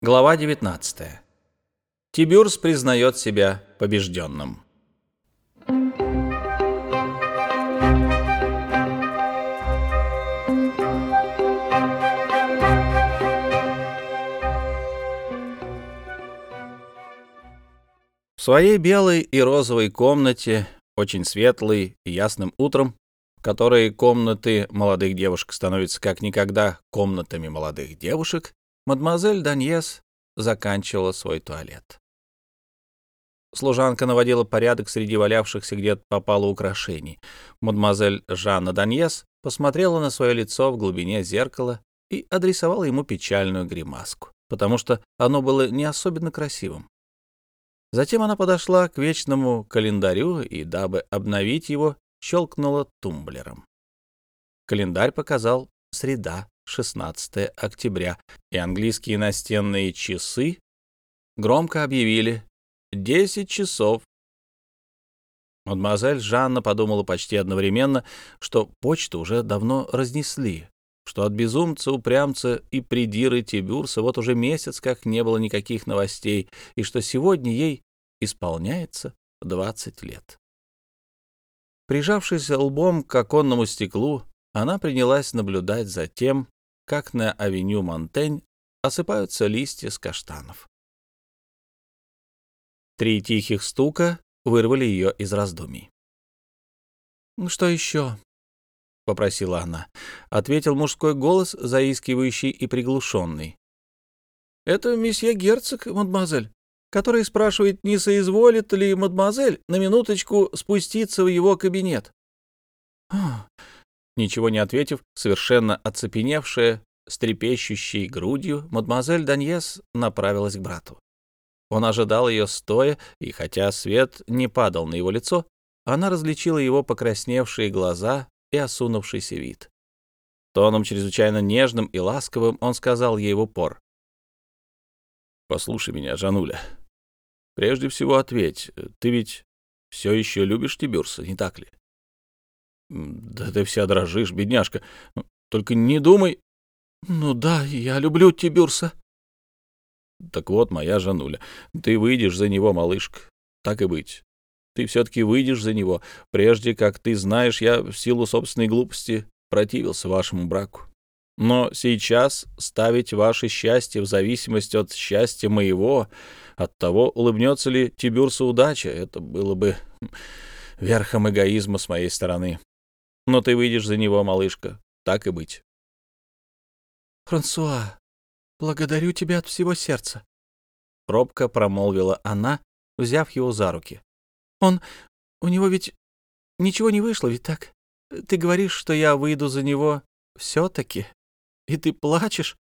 Глава 19. Тибюрс признает себя побежденным. В своей белой и розовой комнате, очень светлой и ясным утром, в которой комнаты молодых девушек становятся как никогда комнатами молодых девушек, мадемуазель Даньес заканчивала свой туалет. Служанка наводила порядок среди валявшихся где-то попало украшений. Мадемуазель Жанна Даньес посмотрела на свое лицо в глубине зеркала и адресовала ему печальную гримаску, потому что оно было не особенно красивым. Затем она подошла к вечному календарю и, дабы обновить его, щелкнула тумблером. Календарь показал среда, 16 октября, и английские настенные часы громко объявили 10 часов. Мадемуазель Жанна подумала почти одновременно, что почту уже давно разнесли, что от безумца, упрямца и придиры Тибюрса вот уже месяц как не было никаких новостей, и что сегодня ей исполняется 20 лет. Прижавшись лбом к оконному стеклу, она принялась наблюдать за тем, как на авеню Монтень осыпаются листья с каштанов. Три тихих стука вырвали ее из раздумий. «Ну, «Что еще?» — попросила она. Ответил мужской голос, заискивающий и приглушенный. «Это месье герцог, мадемуазель, который спрашивает, не соизволит ли мадемуазель на минуточку спуститься в его кабинет». «А, Ничего не ответив, совершенно оцепеневшая, с трепещущей грудью, мадемуазель Даньес направилась к брату. Он ожидал ее стоя, и хотя свет не падал на его лицо, она различила его покрасневшие глаза и осунувшийся вид. Тоном чрезвычайно нежным и ласковым он сказал ей в упор. «Послушай меня, Жануля. Прежде всего ответь, ты ведь все еще любишь Тибюрса, не так ли?» Да ты вся дрожишь, бедняжка. Только не думай... Ну да, я люблю Тибюрса. Так вот, моя Жануля, ты выйдешь за него, малышка. Так и быть. Ты все-таки выйдешь за него. Прежде, как ты знаешь, я в силу собственной глупости противился вашему браку. Но сейчас ставить ваше счастье в зависимости от счастья моего, от того, улыбнется ли Тибюрсу удача, это было бы верхом эгоизма с моей стороны. Но ты выйдешь за него, малышка. Так и быть. Франсуа, благодарю тебя от всего сердца. Робко промолвила она, взяв его за руки. Он... У него ведь ничего не вышло, ведь так? Ты говоришь, что я выйду за него все-таки, и ты плачешь?»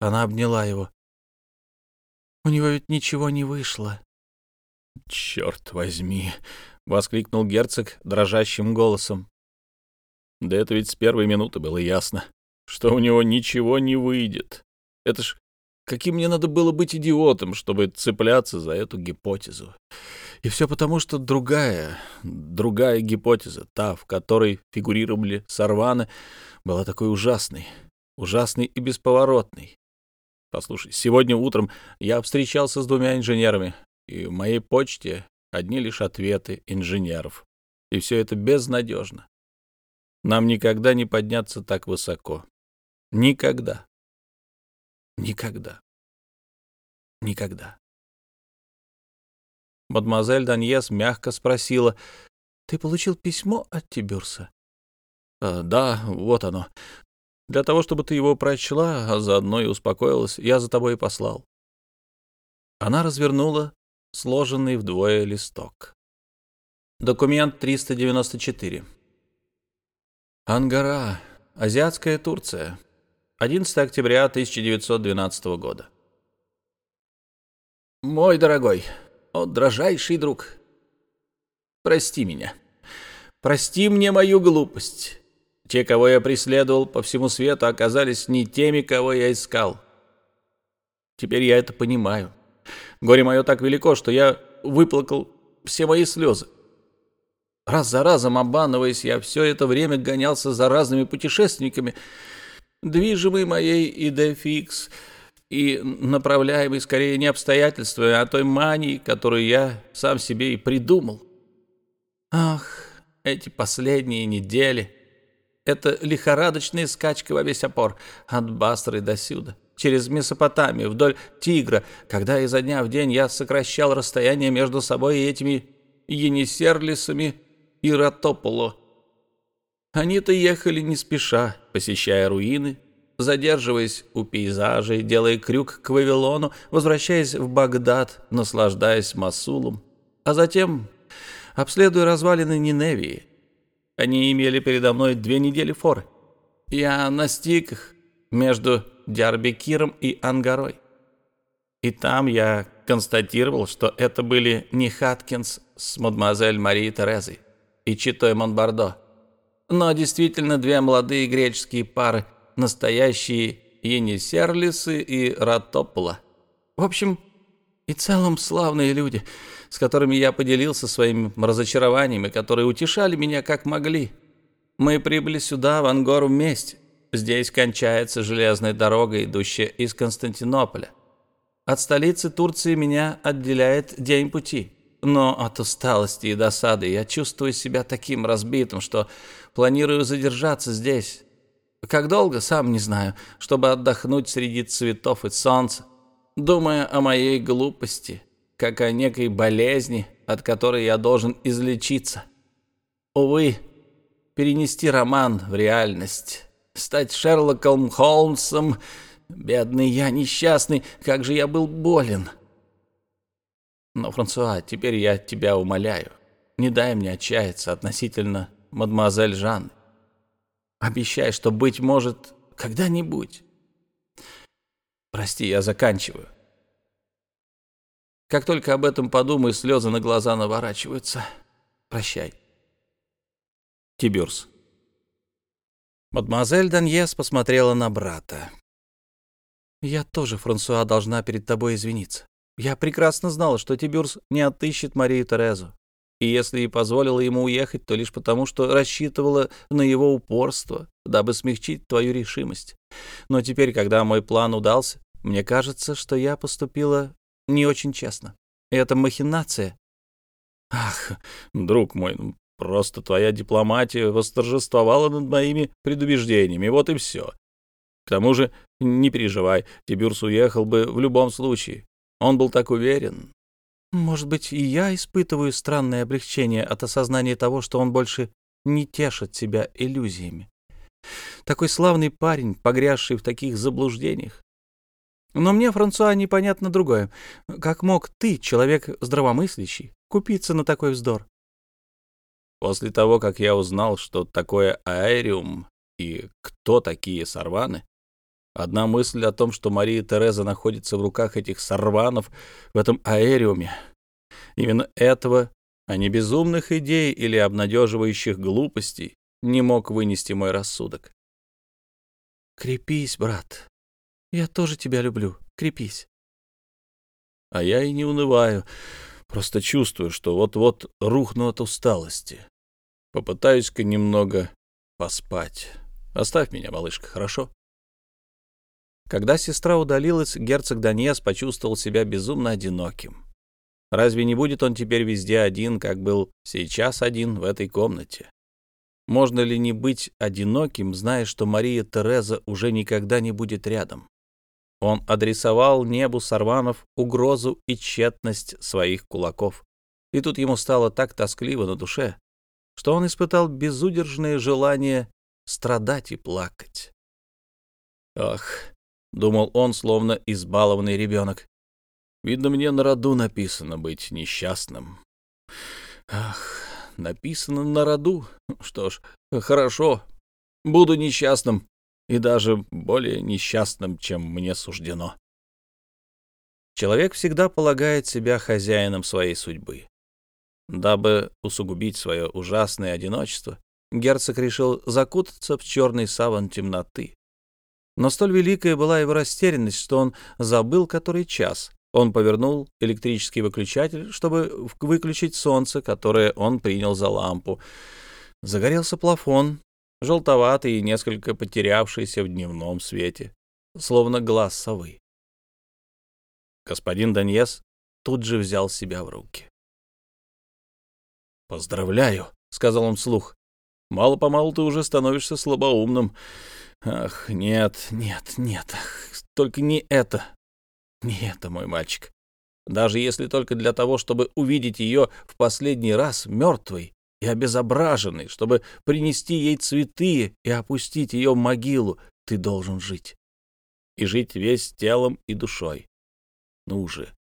Она обняла его. «У него ведь ничего не вышло». «Черт возьми!» — воскликнул герцог дрожащим голосом. Да это ведь с первой минуты было ясно, что у него ничего не выйдет. Это ж каким мне надо было быть идиотом, чтобы цепляться за эту гипотезу. И все потому, что другая, другая гипотеза, та, в которой фигурировали сорваны, была такой ужасной, ужасной и бесповоротной. Послушай, сегодня утром я встречался с двумя инженерами, и в моей почте одни лишь ответы инженеров. И все это безнадежно. Нам никогда не подняться так высоко. Никогда. Никогда. Никогда. Мадемуазель Даньес мягко спросила, «Ты получил письмо от Тибюрса?» «А, «Да, вот оно. Для того, чтобы ты его прочла, а заодно и успокоилась, я за тобой и послал». Она развернула сложенный вдвое листок. Документ 394. Ангара, Азиатская Турция. 11 октября 1912 года. Мой дорогой, о, дрожайший друг, прости меня. Прости мне мою глупость. Те, кого я преследовал по всему свету, оказались не теми, кого я искал. Теперь я это понимаю. Горе мое так велико, что я выплакал все мои слезы. Раз за разом обманываясь, я все это время гонялся за разными путешественниками, движимый моей идеей фикс, и направляемый скорее не обстоятельствами, а той манией, которую я сам себе и придумал. Ах, эти последние недели. Это лихорадочная скачка во весь опор, от Бастры до сюда, через Месопотамию, вдоль Тигра, когда изо дня в день я сокращал расстояние между собой и этими Енисерлисами и Ротополо. Они-то ехали не спеша, посещая руины, задерживаясь у пейзажей, делая крюк к Вавилону, возвращаясь в Багдад, наслаждаясь Масулом, а затем обследуя развалины Ниневии. Они имели передо мной две недели форы. Я настиг их между Дярбекиром и Ангарой. И там я констатировал, что это были не Хаткинс с мадемуазель Марией Терезой и Читой Монбардо, но действительно две молодые греческие пары, настоящие Енисерлисы и Ратопола. В общем, и целом славные люди, с которыми я поделился своим разочарованием и которые утешали меня как могли. Мы прибыли сюда, в Ангору, вместе. Здесь кончается железная дорога, идущая из Константинополя. От столицы Турции меня отделяет день пути. Но от усталости и досады я чувствую себя таким разбитым, что планирую задержаться здесь. Как долго, сам не знаю, чтобы отдохнуть среди цветов и солнца, думая о моей глупости, как о некой болезни, от которой я должен излечиться. Увы, перенести роман в реальность, стать Шерлоком Холмсом, бедный я, несчастный, как же я был болен. Но, Франсуа, теперь я тебя умоляю, не дай мне отчаяться относительно мадемуазель Жанны. Обещай, что, быть может, когда-нибудь Прости, я заканчиваю. Как только об этом подумаю, слезы на глаза наворачиваются. Прощай. Тибюрс. Мадемуазель Даньес посмотрела на брата. «Я тоже, Франсуа, должна перед тобой извиниться. Я прекрасно знала, что Тибюрс не отыщет Марию Терезу. И если и позволила ему уехать, то лишь потому, что рассчитывала на его упорство, дабы смягчить твою решимость. Но теперь, когда мой план удался, мне кажется, что я поступила не очень честно. Это махинация. Ах, друг мой, ну, просто твоя дипломатия восторжествовала над моими предубеждениями, вот и все. К тому же, не переживай, Тибюрс уехал бы в любом случае. Он был так уверен. Может быть, и я испытываю странное облегчение от осознания того, что он больше не тешит себя иллюзиями. Такой славный парень, погрязший в таких заблуждениях, но мне, Франсуа, непонятно другое. Как мог ты, человек здравомыслящий, купиться на такой вздор? После того, как я узнал, что такое аэриум и кто такие сорваны, одна мысль о том, что Мария Тереза находится в руках этих сорванов в этом аэриуме, именно этого, а не безумных идей или обнадеживающих глупостей, не мог вынести мой рассудок. «Крепись, брат», я тоже тебя люблю. Крепись. А я и не унываю. Просто чувствую, что вот-вот рухну от усталости. Попытаюсь-ка немного поспать. Оставь меня, малышка, хорошо? Когда сестра удалилась, герцог Даньес почувствовал себя безумно одиноким. Разве не будет он теперь везде один, как был сейчас один в этой комнате? Можно ли не быть одиноким, зная, что Мария Тереза уже никогда не будет рядом? Он адресовал небу Сарванов угрозу и тщетность своих кулаков. И тут ему стало так тоскливо на душе, что он испытал безудержное желание страдать и плакать. «Ах», — думал он, словно избалованный ребенок, — «видно, мне на роду написано быть несчастным». «Ах, написано на роду? Что ж, хорошо, буду несчастным и даже более несчастным, чем мне суждено. Человек всегда полагает себя хозяином своей судьбы. Дабы усугубить свое ужасное одиночество, герцог решил закутаться в черный саван темноты. Но столь великая была его растерянность, что он забыл который час. Он повернул электрический выключатель, чтобы выключить солнце, которое он принял за лампу. Загорелся плафон, желтоватый и несколько потерявшийся в дневном свете, словно глаз совы. Господин Даньес тут же взял себя в руки. «Поздравляю», — сказал он вслух. «Мало-помалу ты уже становишься слабоумным. Ах, нет, нет, нет, только не это. Не это, мой мальчик. Даже если только для того, чтобы увидеть ее в последний раз мертвой и обезображенной, чтобы принести ей цветы и опустить ее в могилу, ты должен жить. И жить весь телом и душой. Ну же,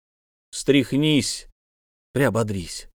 стряхнись, приободрись.